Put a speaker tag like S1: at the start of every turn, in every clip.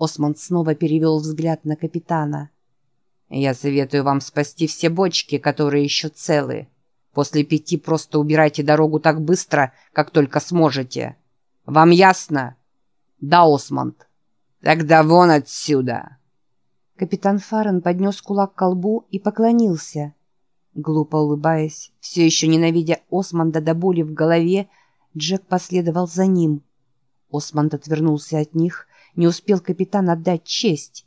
S1: Осмонд снова перевел взгляд на капитана. «Я советую вам спасти все бочки, которые еще целы. После пяти просто убирайте дорогу так быстро, как только сможете. Вам ясно?» «Да, Осмонд». «Тогда вон отсюда!»
S2: Капитан Фарен поднес кулак к колбу и поклонился. Глупо улыбаясь, все еще ненавидя Османда до боли в голове, Джек последовал за ним. Османд отвернулся от них, не успел капитан отдать честь.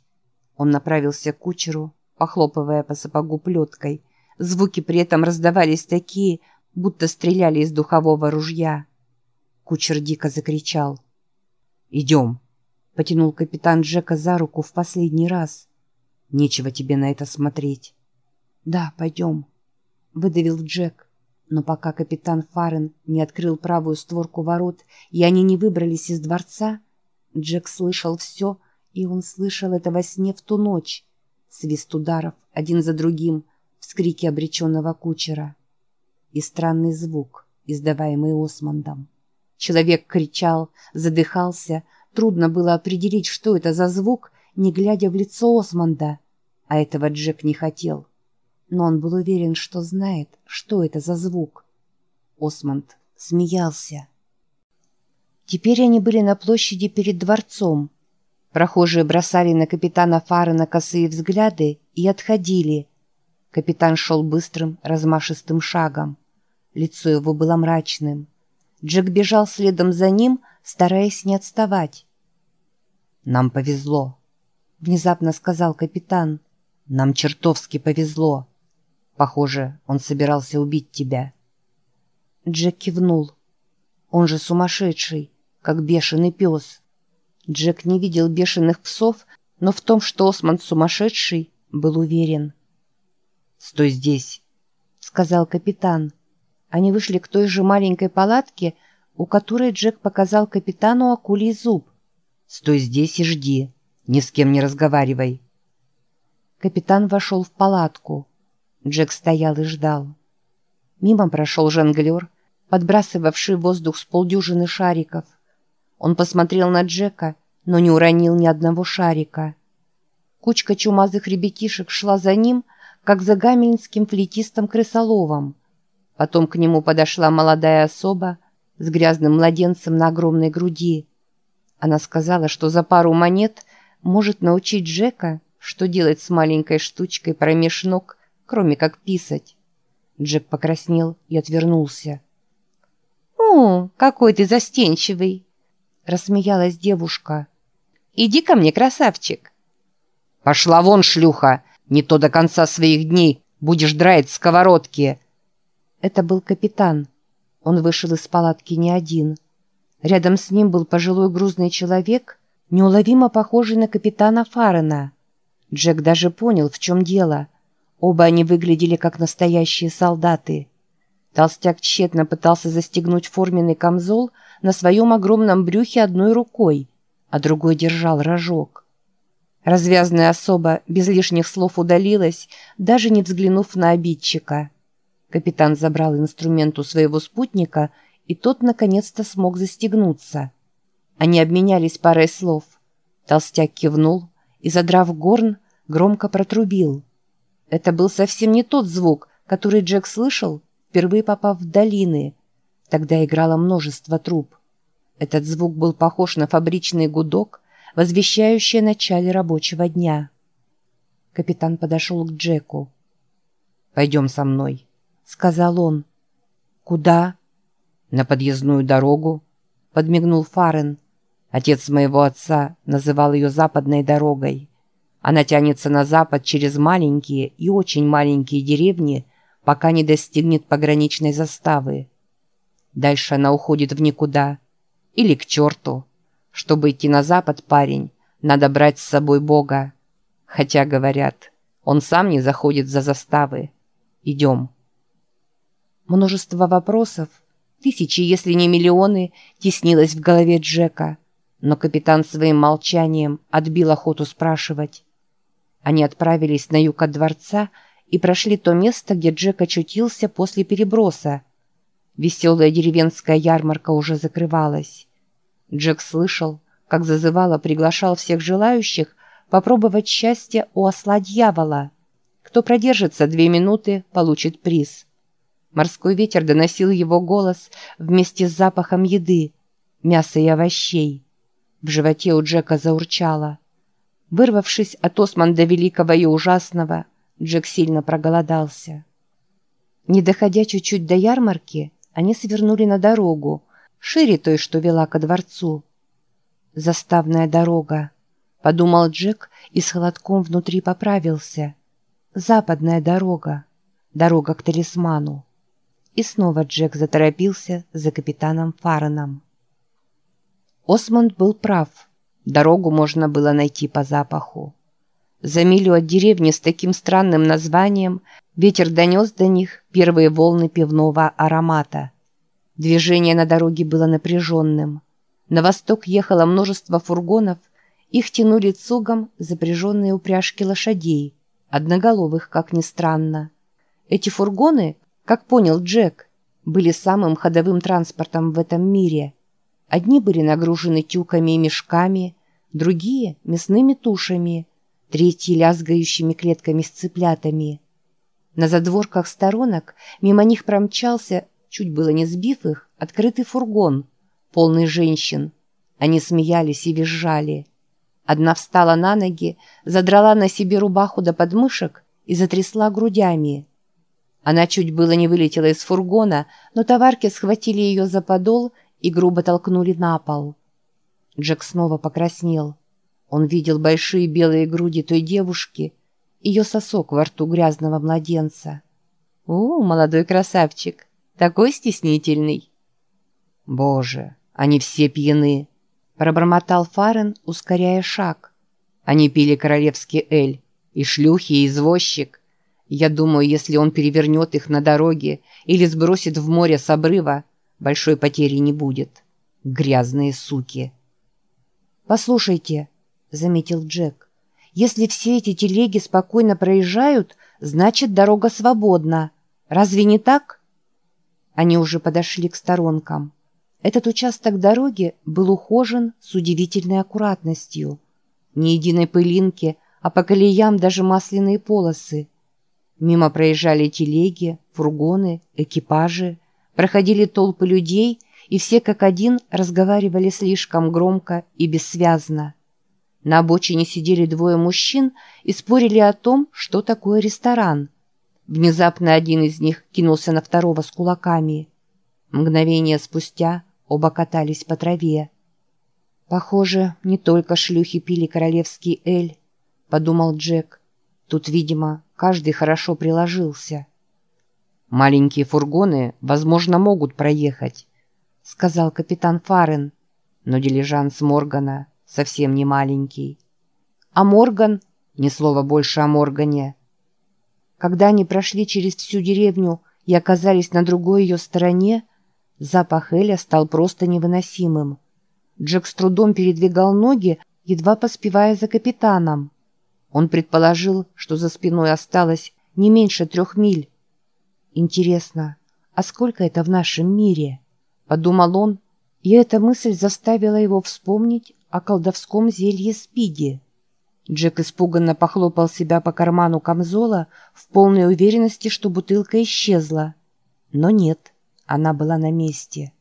S2: Он направился к кучеру, похлопывая по сапогу плеткой. Звуки при этом раздавались такие, будто стреляли из духового ружья. Кучер дико закричал.
S1: «Идем!» — потянул капитан Джека за руку в последний раз. Нечего тебе на это смотреть.
S2: Да, пойдем, выдавил Джек. Но пока капитан Фарен не открыл правую створку ворот, и они не выбрались из дворца, Джек слышал все, и он слышал это во сне в ту ночь. Свист ударов, один за другим, вскрики обреченного кучера. И странный звук, издаваемый Османдом. Человек кричал, задыхался, трудно было определить, что это за звук, не глядя в лицо Османда а этого Джек не хотел. Но он был уверен, что знает, что это за звук. Осмонд смеялся. Теперь они были на площади перед дворцом. Прохожие бросали на капитана Фарена косые взгляды и отходили. Капитан шел быстрым, размашистым шагом. Лицо его было мрачным. Джек бежал следом за ним, стараясь не отставать.
S1: «Нам повезло», — внезапно сказал капитан. Нам чертовски повезло. Похоже, он собирался убить тебя.
S2: Джек кивнул. Он же сумасшедший, как бешеный пес. Джек не видел бешеных псов, но в том, что Осман сумасшедший, был уверен.
S1: «Стой здесь», — сказал капитан.
S2: Они вышли к той же маленькой палатке, у которой Джек показал капитану акулий зуб.
S1: «Стой здесь и жди. Ни с кем не разговаривай».
S2: Капитан вошел в палатку. Джек стоял и ждал. Мимо прошел жонглер, подбрасывавший воздух с полдюжины шариков. Он посмотрел на Джека, но не уронил ни одного шарика. Кучка чумазых ребятишек шла за ним, как за гамельнским флетистом-крысоловом. Потом к нему подошла молодая особа с грязным младенцем на огромной груди. Она сказала, что за пару монет может научить Джека что делать с маленькой штучкой промеж ног, кроме как писать? Джек покраснел и отвернулся.
S3: «О, какой ты застенчивый!» — рассмеялась девушка. «Иди ко мне, красавчик!»
S1: «Пошла вон, шлюха! Не то до конца своих дней будешь драить сковородки!»
S2: Это был капитан. Он вышел из палатки не один. Рядом с ним был пожилой грузный человек, неуловимо похожий на капитана Фарена. Джек даже понял, в чем дело. Оба они выглядели как настоящие солдаты. Толстяк тщетно пытался застегнуть форменный камзол на своем огромном брюхе одной рукой, а другой держал рожок. Развязная особа без лишних слов удалилась, даже не взглянув на обидчика. Капитан забрал инструмент у своего спутника, и тот наконец-то смог застегнуться. Они обменялись парой слов. Толстяк кивнул и, задрав горн, громко протрубил. Это был совсем не тот звук, который Джек слышал, впервые попав в долины. Тогда играло множество труб. Этот звук был похож на фабричный гудок, возвещающий о начале рабочего дня. Капитан подошел к Джеку.
S1: «Пойдем со мной», — сказал он.
S2: «Куда?»
S1: «На подъездную дорогу», — подмигнул Фарен. Отец моего отца называл ее западной дорогой. Она тянется на запад через маленькие и очень маленькие деревни, пока не достигнет пограничной заставы. Дальше она уходит в никуда. Или к черту. Чтобы идти на запад, парень, надо брать с собой Бога. Хотя, говорят, он сам не заходит за заставы. Идем.
S2: Множество вопросов, тысячи, если не миллионы, теснилось в голове Джека. Но капитан своим молчанием отбил охоту спрашивать. Они отправились на юг от дворца и прошли то место, где Джек очутился после переброса. Веселая деревенская ярмарка уже закрывалась. Джек слышал, как зазывало приглашал всех желающих попробовать счастье у осла дьявола. Кто продержится две минуты, получит приз. Морской ветер доносил его голос вместе с запахом еды, мяса и овощей. В животе у Джека заурчало. Вырвавшись от Османда Великого и Ужасного, Джек сильно проголодался. Не доходя чуть-чуть до ярмарки, они свернули на дорогу, шире той, что вела ко дворцу. «Заставная дорога», — подумал Джек и с холодком внутри поправился. «Западная дорога, дорога к талисману». И снова Джек заторопился за капитаном Фареном. Осмонд был прав. Дорогу можно было найти по запаху. За милю от деревни с таким странным названием ветер донес до них первые волны пивного аромата. Движение на дороге было напряженным. На восток ехало множество фургонов, их тянули цугом запряженные упряжки лошадей, одноголовых, как ни странно. Эти фургоны как понял Джек, были самым ходовым транспортом в этом мире. Одни были нагружены тюками и мешками, другие — мясными тушами, третьи — лязгающими клетками с цыплятами. На задворках сторонок мимо них промчался, чуть было не сбив их, открытый фургон, полный женщин. Они смеялись и визжали. Одна встала на ноги, задрала на себе рубаху до подмышек и затрясла грудями — она чуть было не вылетела из фургона, но товарки схватили ее за подол и грубо толкнули на пол. Джек снова покраснел. Он видел большие белые груди той девушки, ее сосок во рту грязного младенца. «О, молодой красавчик, такой стеснительный!» «Боже, они все пьяны!» — пробормотал Фарен, ускоряя шаг. Они пили королевский эль, и шлюхи, и извозчик. Я думаю, если он перевернет их на дороге или сбросит в море с обрыва, большой потери не будет. Грязные суки. «Послушайте», — заметил Джек, — «если все эти телеги спокойно проезжают, значит, дорога свободна. Разве не так?» Они уже подошли к сторонкам. Этот участок дороги был ухожен с удивительной аккуратностью. Ни единой пылинки, а по колеям даже масляные полосы — Мимо проезжали телеги, фургоны, экипажи, проходили толпы людей, и все как один разговаривали слишком громко и бессвязно. На обочине сидели двое мужчин и спорили о том, что такое ресторан. Внезапно один из них кинулся на второго с кулаками. Мгновение спустя оба катались по траве. «Похоже, не только шлюхи пили королевский эль», — подумал Джек. «Тут, видимо, Каждый хорошо приложился.
S1: «Маленькие фургоны, возможно, могут проехать», — сказал капитан Фарен. «Но дилижанс Моргана совсем не маленький».
S2: «А Морган?»
S1: «Ни слова больше о Моргане».
S2: Когда они прошли через всю деревню и оказались на другой ее стороне, запах Эля стал просто невыносимым. Джек с трудом передвигал ноги, едва поспевая за капитаном. Он предположил, что за спиной осталось не меньше трех миль. «Интересно, а сколько это в нашем мире?» — подумал он, и эта мысль заставила его вспомнить о колдовском зелье Спиди. Джек испуганно похлопал себя по карману камзола в полной уверенности, что бутылка исчезла. Но нет, она была на месте.